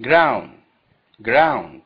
ground. Ground.